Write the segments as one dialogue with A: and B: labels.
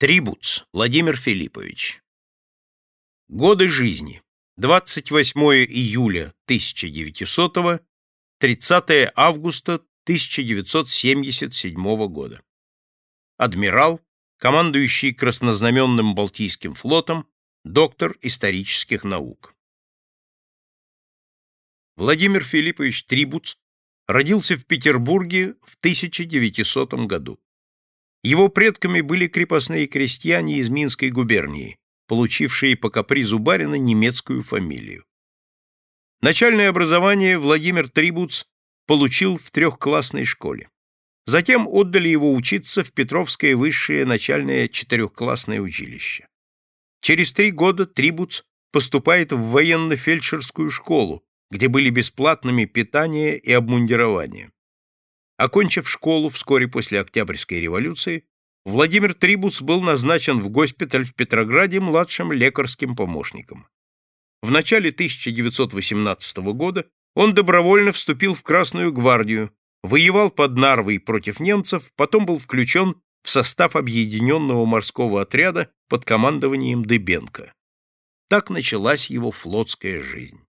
A: Трибуц Владимир Филиппович. Годы жизни. 28 июля 1900 30 августа 1977 года. Адмирал, командующий краснознаменным Балтийским флотом, доктор исторических наук. Владимир Филиппович Трибуц родился в Петербурге в 1900 году. Его предками были крепостные крестьяне из Минской губернии, получившие по капризу барина немецкую фамилию. Начальное образование Владимир Трибуц получил в трехклассной школе. Затем отдали его учиться в Петровское высшее начальное четырехклассное училище. Через три года Трибуц поступает в военно-фельдшерскую школу, где были бесплатными питание и обмундирование. Окончив школу вскоре после Октябрьской революции, Владимир Трибуц был назначен в госпиталь в Петрограде младшим лекарским помощником. В начале 1918 года он добровольно вступил в Красную гвардию, воевал под Нарвой против немцев, потом был включен в состав объединенного морского отряда под командованием Дыбенко. Так началась его флотская жизнь.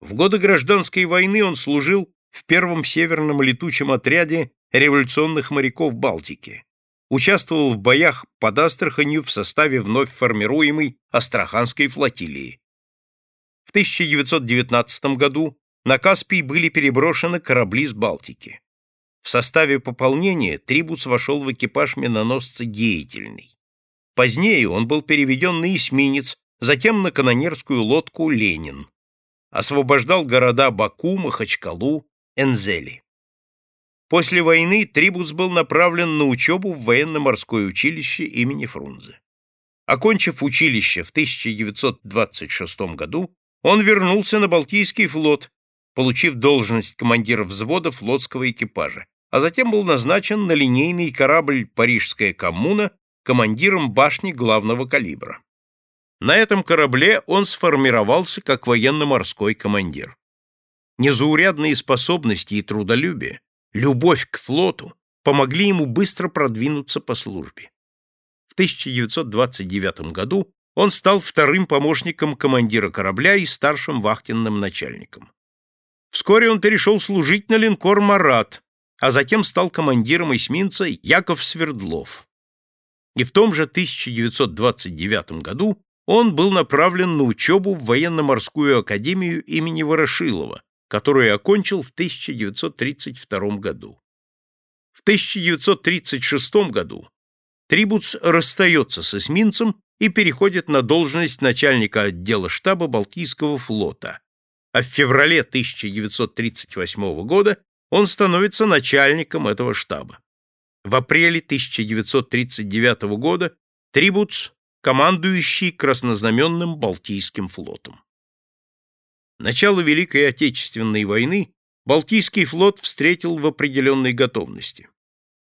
A: В годы гражданской войны он служил в первом северном летучем отряде революционных моряков Балтики. Участвовал в боях под Астраханью в составе вновь формируемой Астраханской флотилии. В 1919 году на Каспий были переброшены корабли с Балтики. В составе пополнения Трибуц вошел в экипаж миноносца «Деятельный». Позднее он был переведен на эсминец, затем на канонерскую лодку «Ленин». Освобождал города Баку, Махачкалу, Энзели. После войны Трибус был направлен на учебу в военно-морское училище имени Фрунзе. Окончив училище в 1926 году, он вернулся на Балтийский флот, получив должность командира взвода флотского экипажа, а затем был назначен на линейный корабль «Парижская коммуна» командиром башни главного калибра. На этом корабле он сформировался как военно-морской командир. Незаурядные способности и трудолюбие, любовь к флоту помогли ему быстро продвинуться по службе. В 1929 году он стал вторым помощником командира корабля и старшим вахтенным начальником. Вскоре он перешел служить на линкор «Марат», а затем стал командиром эсминца Яков Свердлов. И в том же 1929 году он был направлен на учебу в военно-морскую академию имени Ворошилова, которую окончил в 1932 году. В 1936 году Трибуц расстается с эсминцем и переходит на должность начальника отдела штаба Балтийского флота, а в феврале 1938 года он становится начальником этого штаба. В апреле 1939 года Трибуц – командующий краснознаменным Балтийским флотом. Начало Великой Отечественной войны Балтийский флот встретил в определенной готовности.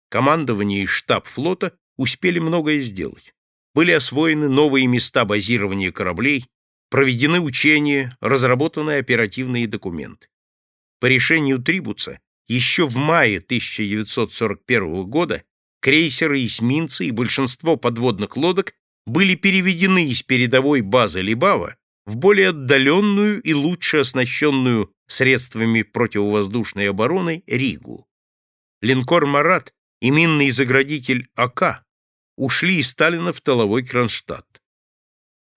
A: Командование и штаб флота успели многое сделать. Были освоены новые места базирования кораблей, проведены учения, разработаны оперативные документы. По решению Трибуца еще в мае 1941 года крейсеры, эсминцы и большинство подводных лодок были переведены из передовой базы Либава в более отдаленную и лучше оснащенную средствами противовоздушной обороны Ригу. Линкор «Марат» и минный заградитель «АК» ушли из Сталина в тыловой Кронштадт.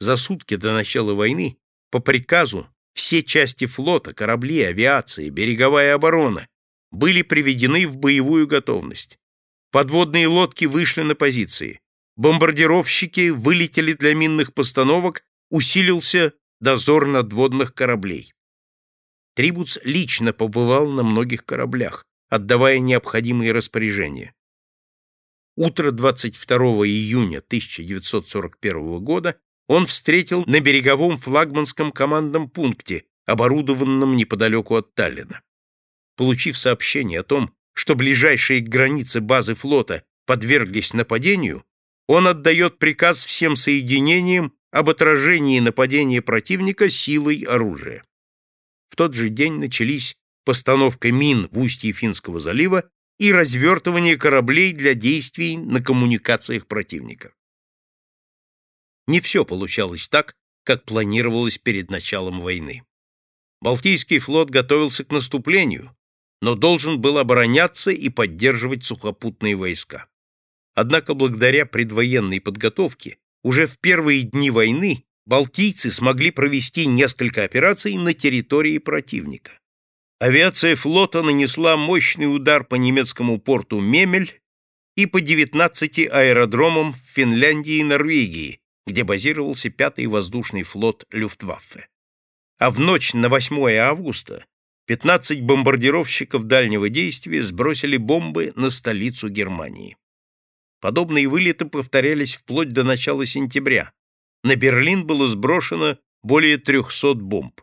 A: За сутки до начала войны по приказу все части флота, корабли, авиации, береговая оборона были приведены в боевую готовность. Подводные лодки вышли на позиции. Бомбардировщики вылетели для минных постановок усилился дозор надводных кораблей. Трибуц лично побывал на многих кораблях, отдавая необходимые распоряжения. Утро 22 июня 1941 года он встретил на береговом флагманском командном пункте, оборудованном неподалеку от Таллина. Получив сообщение о том, что ближайшие к границе базы флота подверглись нападению, он отдает приказ всем соединениям об отражении нападения противника силой оружия. В тот же день начались постановка мин в устье Финского залива и развертывание кораблей для действий на коммуникациях противника. Не все получалось так, как планировалось перед началом войны. Балтийский флот готовился к наступлению, но должен был обороняться и поддерживать сухопутные войска. Однако благодаря предвоенной подготовке уже в первые дни войны балтийцы смогли провести несколько операций на территории противника. Авиация флота нанесла мощный удар по немецкому порту Мемель и по 19 аэродромам в Финляндии и Норвегии, где базировался 5-й воздушный флот Люфтваффе. А в ночь на 8 августа 15 бомбардировщиков дальнего действия сбросили бомбы на столицу Германии. Подобные вылеты повторялись вплоть до начала сентября. На Берлин было сброшено более 300 бомб.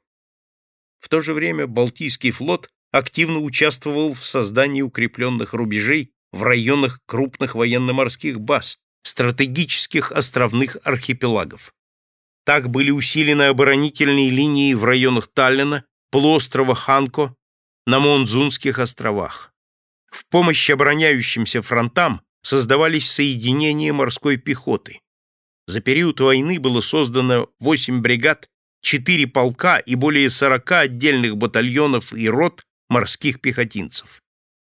A: В то же время Балтийский флот активно участвовал в создании укрепленных рубежей в районах крупных военно-морских баз, стратегических островных архипелагов. Так были усилены оборонительные линии в районах Таллина, полуострова Ханко, на Монзунских островах. В помощь обороняющимся фронтам создавались соединения морской пехоты. За период войны было создано 8 бригад четыре полка и более сорока отдельных батальонов и рот морских пехотинцев.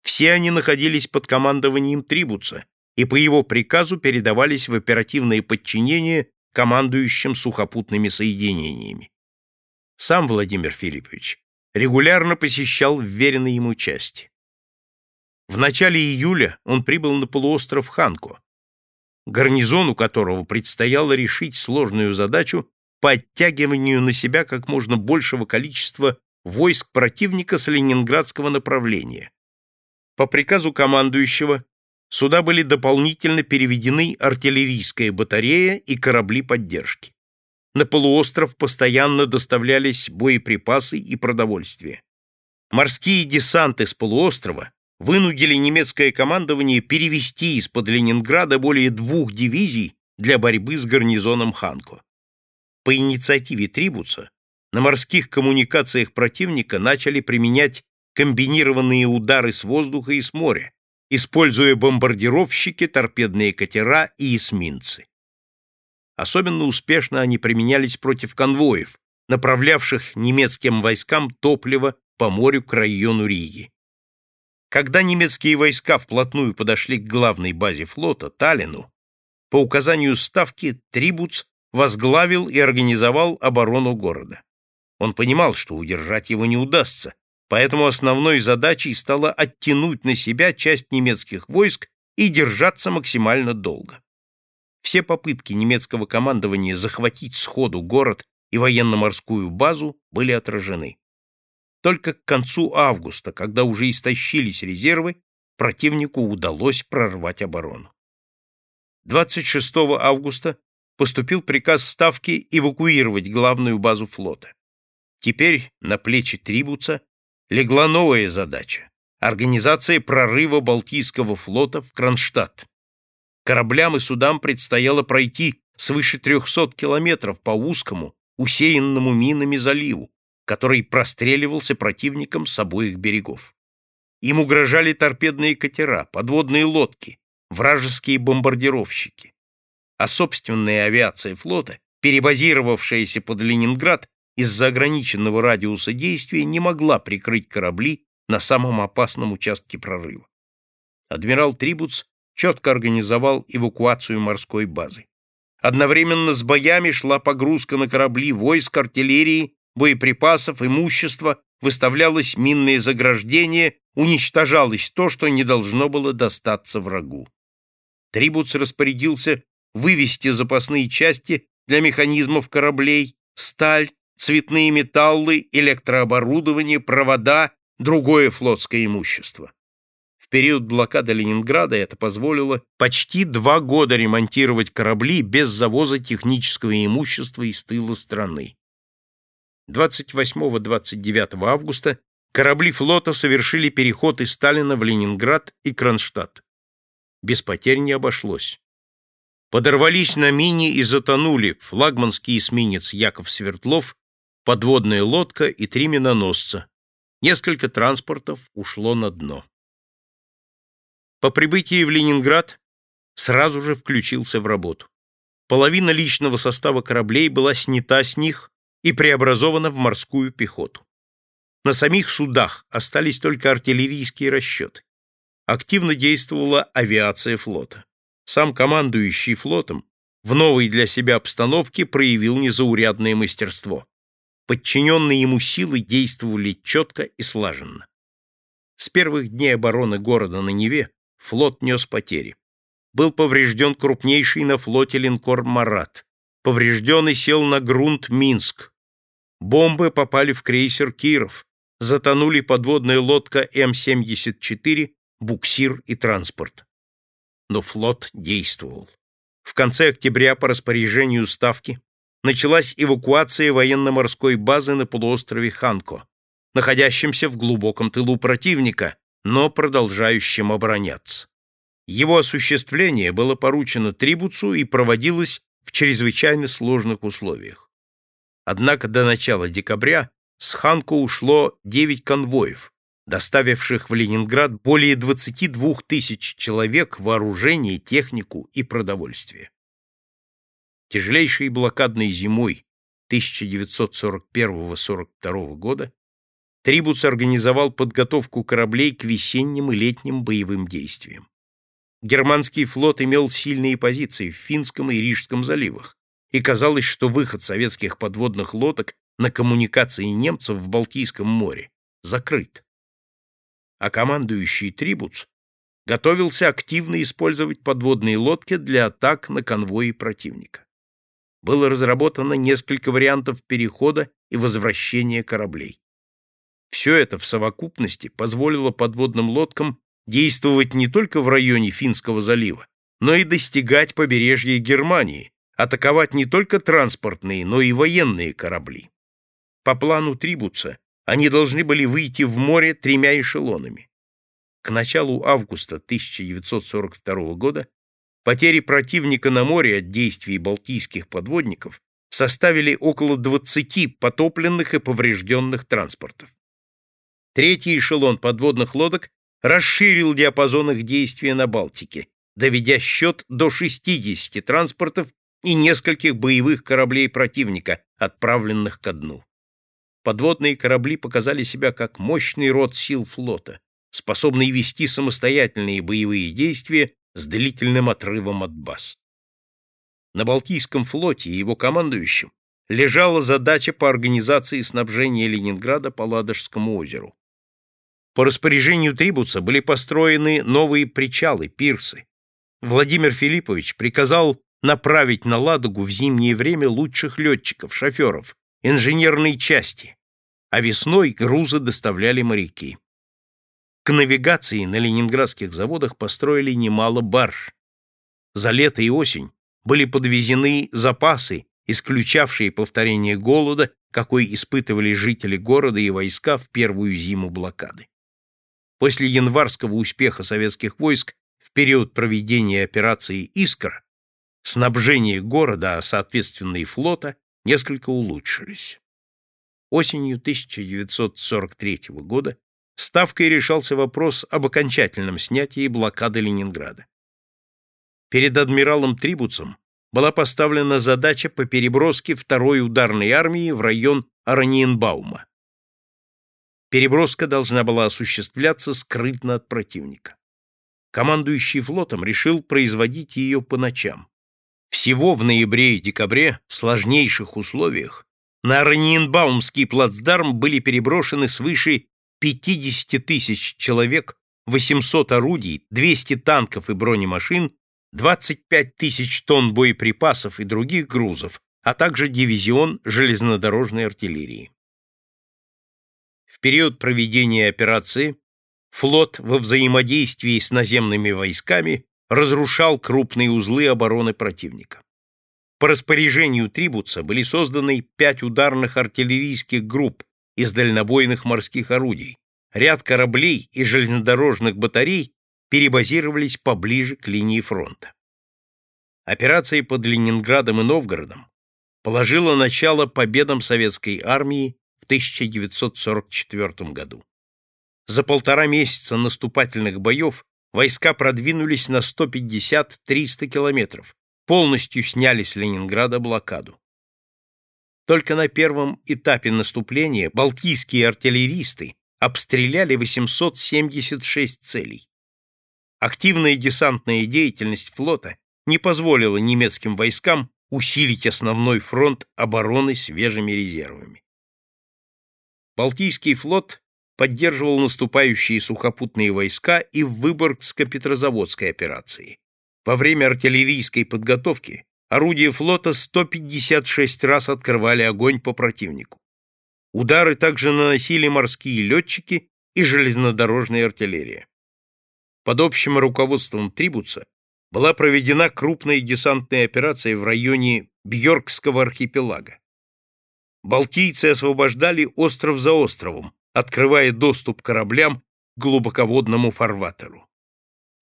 A: Все они находились под командованием Трибуца и по его приказу передавались в оперативное подчинение командующим сухопутными соединениями. Сам Владимир Филиппович регулярно посещал вверенные ему части. В начале июля он прибыл на полуостров Ханко, гарнизону которого предстояло решить сложную задачу по оттягиванию на себя как можно большего количества войск противника с ленинградского направления. По приказу командующего сюда были дополнительно переведены артиллерийская батарея и корабли поддержки. На полуостров постоянно доставлялись боеприпасы и продовольствие. Морские десанты с полуострова вынудили немецкое командование перевести из-под Ленинграда более двух дивизий для борьбы с гарнизоном Ханко. По инициативе Трибуца на морских коммуникациях противника начали применять комбинированные удары с воздуха и с моря, используя бомбардировщики, торпедные катера и эсминцы. Особенно успешно они применялись против конвоев, направлявших немецким войскам топливо по морю к району Риги. Когда немецкие войска вплотную подошли к главной базе флота, Таллину, по указанию Ставки Трибуц возглавил и организовал оборону города. Он понимал, что удержать его не удастся, поэтому основной задачей стало оттянуть на себя часть немецких войск и держаться максимально долго. Все попытки немецкого командования захватить сходу город и военно-морскую базу были отражены. Только к концу августа, когда уже истощились резервы, противнику удалось прорвать оборону. 26 августа поступил приказ Ставки эвакуировать главную базу флота. Теперь на плечи Трибуца легла новая задача — организация прорыва Балтийского флота в Кронштадт. Кораблям и судам предстояло пройти свыше 300 километров по узкому, усеянному минами заливу, который простреливался противником с обоих берегов. Им угрожали торпедные катера, подводные лодки, вражеские бомбардировщики а собственная авиация флота, перебазировавшаяся под Ленинград из-за ограниченного радиуса действия, не могла прикрыть корабли на самом опасном участке прорыва. Адмирал Трибуц четко организовал эвакуацию морской базы. Одновременно с боями шла погрузка на корабли войск, артиллерии, боеприпасов, имущества, выставлялось минное заграждение, уничтожалось то, что не должно было достаться врагу. Трибуц распорядился вывести запасные части для механизмов кораблей, сталь, цветные металлы, электрооборудование, провода, другое флотское имущество. В период блокады Ленинграда это позволило почти два года ремонтировать корабли без завоза технического имущества из тыла страны. 28-29 августа корабли флота совершили переход из Сталина в Ленинград и Кронштадт. Без потерь не обошлось подорвались на мине и затонули флагманский эсминец Яков Свердлов, подводная лодка и три миноносца. Несколько транспортов ушло на дно. По прибытии в Ленинград сразу же включился в работу. Половина личного состава кораблей была снята с них и преобразована в морскую пехоту. На самих судах остались только артиллерийские расчеты. Активно действовала авиация флота. Сам командующий флотом в новой для себя обстановке проявил незаурядное мастерство. Подчиненные ему силы действовали четко и слаженно. С первых дней обороны города на Неве флот нес потери. Был поврежден крупнейший на флоте линкор «Марат». Поврежден и сел на грунт Минск. Бомбы попали в крейсер «Киров». Затонули подводная лодка М-74, буксир и транспорт. Но флот действовал. В конце октября по распоряжению Ставки началась эвакуация военно-морской базы на полуострове Ханко, находящемся в глубоком тылу противника, но продолжающем обороняться. Его осуществление было поручено Трибуцу и проводилось в чрезвычайно сложных условиях. Однако до начала декабря с Ханко ушло 9 конвоев, доставивших в Ленинград более 22 тысяч человек, вооружение, технику и продовольствие. Тяжелейшей блокадной зимой 1941-42 года Трибуц организовал подготовку кораблей к весенним и летним боевым действиям. Германский флот имел сильные позиции в Финском и Рижском заливах, и казалось, что выход советских подводных лодок на коммуникации немцев в Балтийском море закрыт а командующий Трибуц готовился активно использовать подводные лодки для атак на конвои противника. Было разработано несколько вариантов перехода и возвращения кораблей. Все это в совокупности позволило подводным лодкам действовать не только в районе Финского залива, но и достигать побережья Германии, атаковать не только транспортные, но и военные корабли. По плану Трибуца они должны были выйти в море тремя эшелонами. К началу августа 1942 года потери противника на море от действий балтийских подводников составили около 20 потопленных и поврежденных транспортов. Третий эшелон подводных лодок расширил диапазон их действия на Балтике, доведя счет до 60 транспортов и нескольких боевых кораблей противника, отправленных ко дну подводные корабли показали себя как мощный род сил флота, способный вести самостоятельные боевые действия с длительным отрывом от баз. На Балтийском флоте и его командующим лежала задача по организации снабжения Ленинграда по Ладожскому озеру. По распоряжению Трибуца были построены новые причалы, пирсы. Владимир Филиппович приказал направить на Ладогу в зимнее время лучших летчиков, шоферов, инженерной части, а весной грузы доставляли моряки. К навигации на ленинградских заводах построили немало барж. За лето и осень были подвезены запасы, исключавшие повторение голода, какой испытывали жители города и войска в первую зиму блокады. После январского успеха советских войск в период проведения операции «Искра» снабжение города, а соответственно и флота, несколько улучшились. Осенью 1943 года Ставкой решался вопрос об окончательном снятии блокады Ленинграда. Перед адмиралом Трибуцем была поставлена задача по переброске второй ударной армии в район Араниенбаума. Переброска должна была осуществляться скрытно от противника. Командующий флотом решил производить ее по ночам. Всего в ноябре и декабре в сложнейших условиях на Раниенбаумский плацдарм были переброшены свыше 50 тысяч человек, 800 орудий, 200 танков и бронемашин, 25 тысяч тонн боеприпасов и других грузов, а также дивизион железнодорожной артиллерии. В период проведения операции флот во взаимодействии с наземными войсками разрушал крупные узлы обороны противника. По распоряжению Трибуца были созданы пять ударных артиллерийских групп из дальнобойных морских орудий. Ряд кораблей и железнодорожных батарей перебазировались поближе к линии фронта. Операция под Ленинградом и Новгородом положила начало победам советской армии в 1944 году. За полтора месяца наступательных боев войска продвинулись на 150-300 километров, полностью сняли с Ленинграда блокаду. Только на первом этапе наступления балтийские артиллеристы обстреляли 876 целей. Активная десантная деятельность флота не позволила немецким войскам усилить основной фронт обороны свежими резервами. Балтийский флот поддерживал наступающие сухопутные войска и в Выборгско-Петрозаводской операции. Во время артиллерийской подготовки орудия флота 156 раз открывали огонь по противнику. Удары также наносили морские летчики и железнодорожная артиллерия. Под общим руководством Трибуца была проведена крупная десантная операция в районе Бьоркского архипелага. Балтийцы освобождали остров за островом, открывая доступ кораблям к глубоководному фарватеру.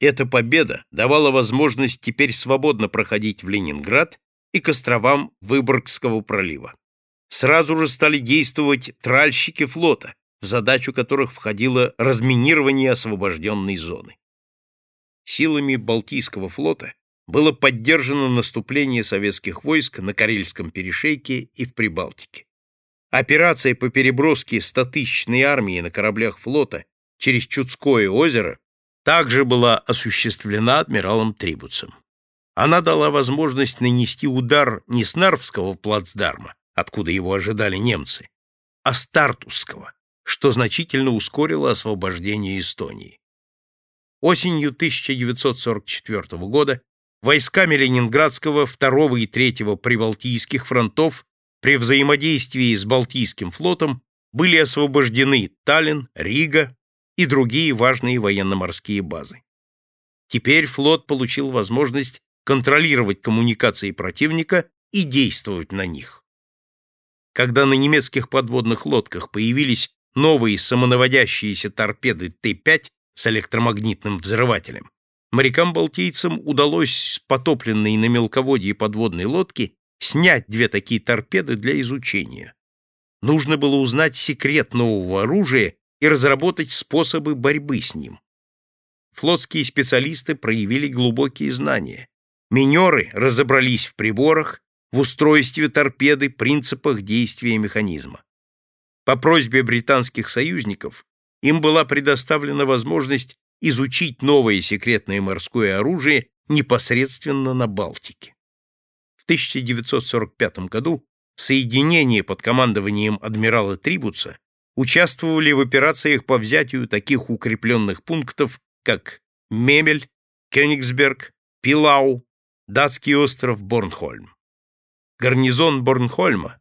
A: Эта победа давала возможность теперь свободно проходить в Ленинград и к островам Выборгского пролива. Сразу же стали действовать тральщики флота, в задачу которых входило разминирование освобожденной зоны. Силами Балтийского флота было поддержано наступление советских войск на Карельском перешейке и в Прибалтике. Операция по переброске стотысячной армии на кораблях флота через Чудское озеро также была осуществлена адмиралом Трибуцем. Она дала возможность нанести удар не с Нарвского плацдарма, откуда его ожидали немцы, а с Тартусского, что значительно ускорило освобождение Эстонии. Осенью 1944 года войсками Ленинградского, второго и третьего Прибалтийских фронтов при взаимодействии с Балтийским флотом были освобождены Таллин, Рига и другие важные военно-морские базы. Теперь флот получил возможность контролировать коммуникации противника и действовать на них. Когда на немецких подводных лодках появились новые самонаводящиеся торпеды Т-5, с электромагнитным взрывателем, морякам-балтийцам удалось с потопленной на мелководье подводной лодки снять две такие торпеды для изучения. Нужно было узнать секрет нового оружия и разработать способы борьбы с ним. Флотские специалисты проявили глубокие знания. Минеры разобрались в приборах, в устройстве торпеды, принципах действия механизма. По просьбе британских союзников им была предоставлена возможность изучить новое секретное морское оружие непосредственно на Балтике. В 1945 году соединения под командованием адмирала Трибуца участвовали в операциях по взятию таких укрепленных пунктов, как Мемель, Кёнигсберг, Пилау, датский остров Борнхольм. Гарнизон Борнхольма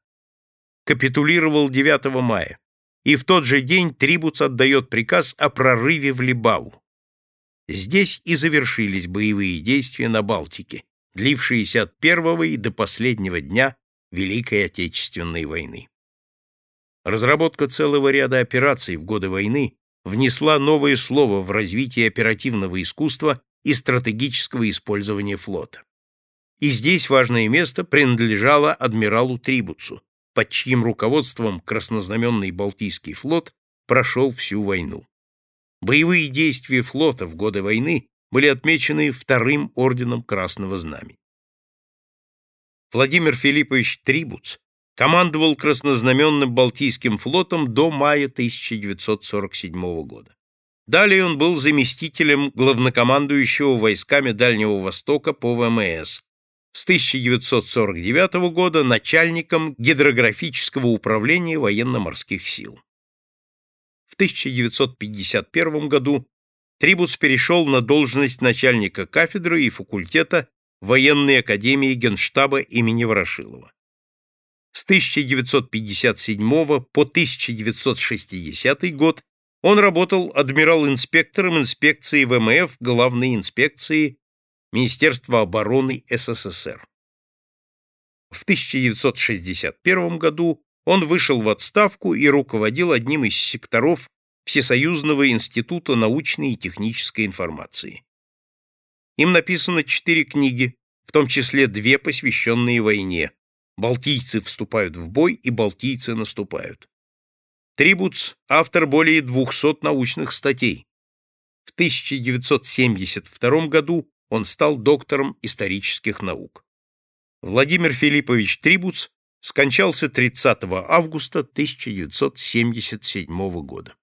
A: капитулировал 9 мая и в тот же день Трибуц отдает приказ о прорыве в Либаву. Здесь и завершились боевые действия на Балтике, длившиеся от первого и до последнего дня Великой Отечественной войны. Разработка целого ряда операций в годы войны внесла новое слово в развитие оперативного искусства и стратегического использования флота. И здесь важное место принадлежало адмиралу Трибуцу, под чьим руководством краснознаменный Балтийский флот прошел всю войну. Боевые действия флота в годы войны были отмечены вторым орденом Красного Знамени. Владимир Филиппович Трибуц командовал краснознаменным Балтийским флотом до мая 1947 года. Далее он был заместителем главнокомандующего войсками Дальнего Востока по ВМС, с 1949 года начальником гидрографического управления военно-морских сил. В 1951 году Трибус перешел на должность начальника кафедры и факультета военной академии Генштаба имени Ворошилова. С 1957 по 1960 год он работал адмирал-инспектором инспекции ВМФ Главной инспекции Министерства обороны СССР. В 1961 году он вышел в отставку и руководил одним из секторов Всесоюзного института научной и технической информации. Им написано четыре книги, в том числе две, посвященные войне. «Балтийцы вступают в бой» и «Балтийцы наступают». Трибуц – автор более 200 научных статей. В 1972 году он стал доктором исторических наук. Владимир Филиппович Трибуц скончался 30 августа 1977 года.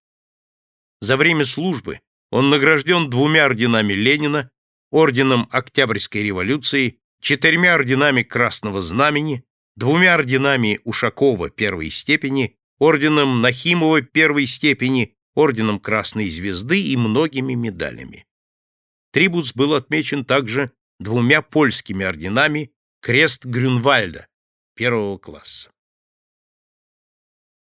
A: За время службы он награжден двумя орденами Ленина, орденом Октябрьской революции, четырьмя орденами Красного Знамени, двумя орденами Ушакова первой степени, орденом Нахимова первой степени, орденом Красной Звезды и многими медалями. Трибуц был отмечен также двумя польскими орденами Крест Грюнвальда первого класса.